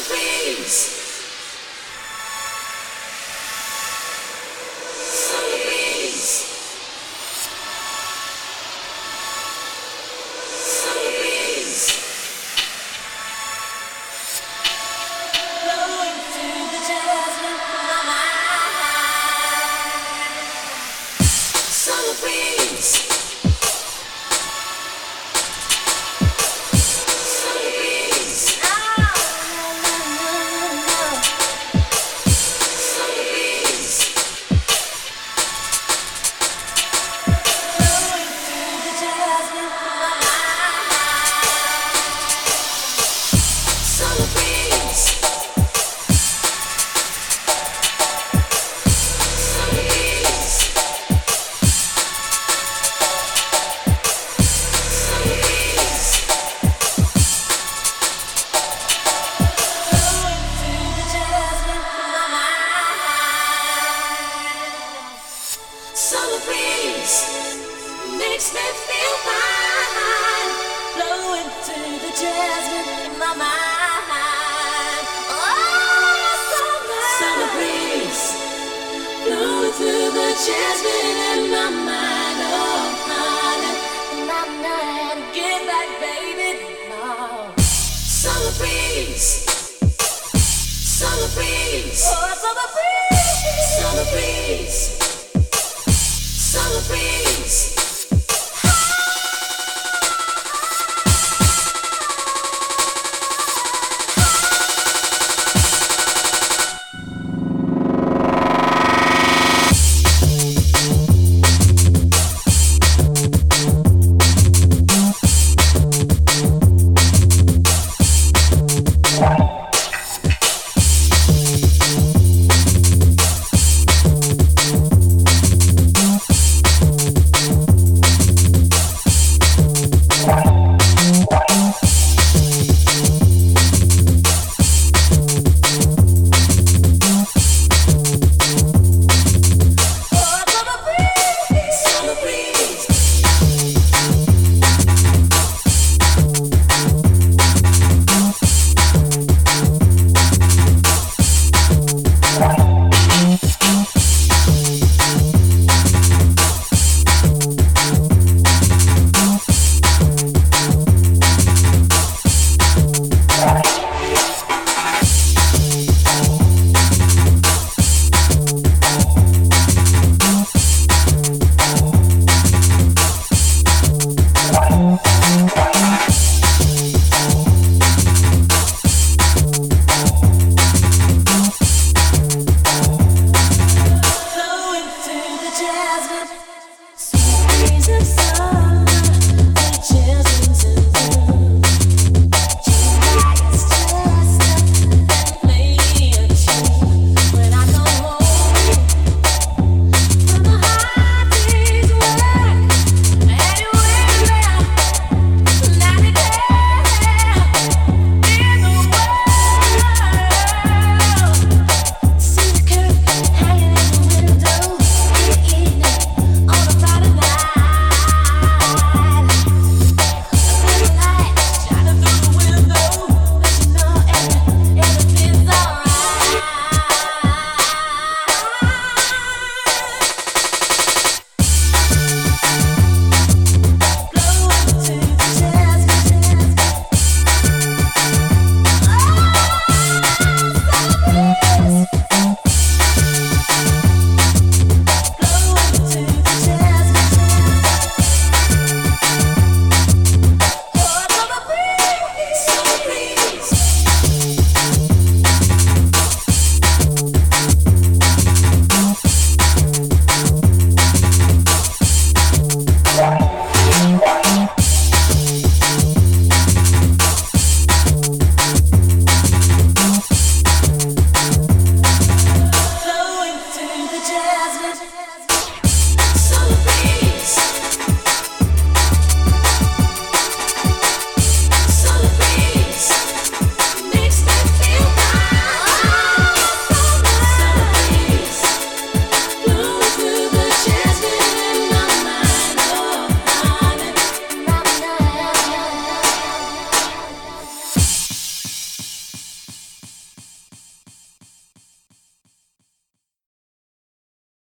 Summer Summer breeze makes me feel fine. Blowing through the jasmine in my mind. Oh, summer, summer breeze blowing through the jasmine in my mind. Oh, honey, my mind, get back, baby, now. Summer breeze. Summer breeze. Oh. Summer breeze. Summer breeze.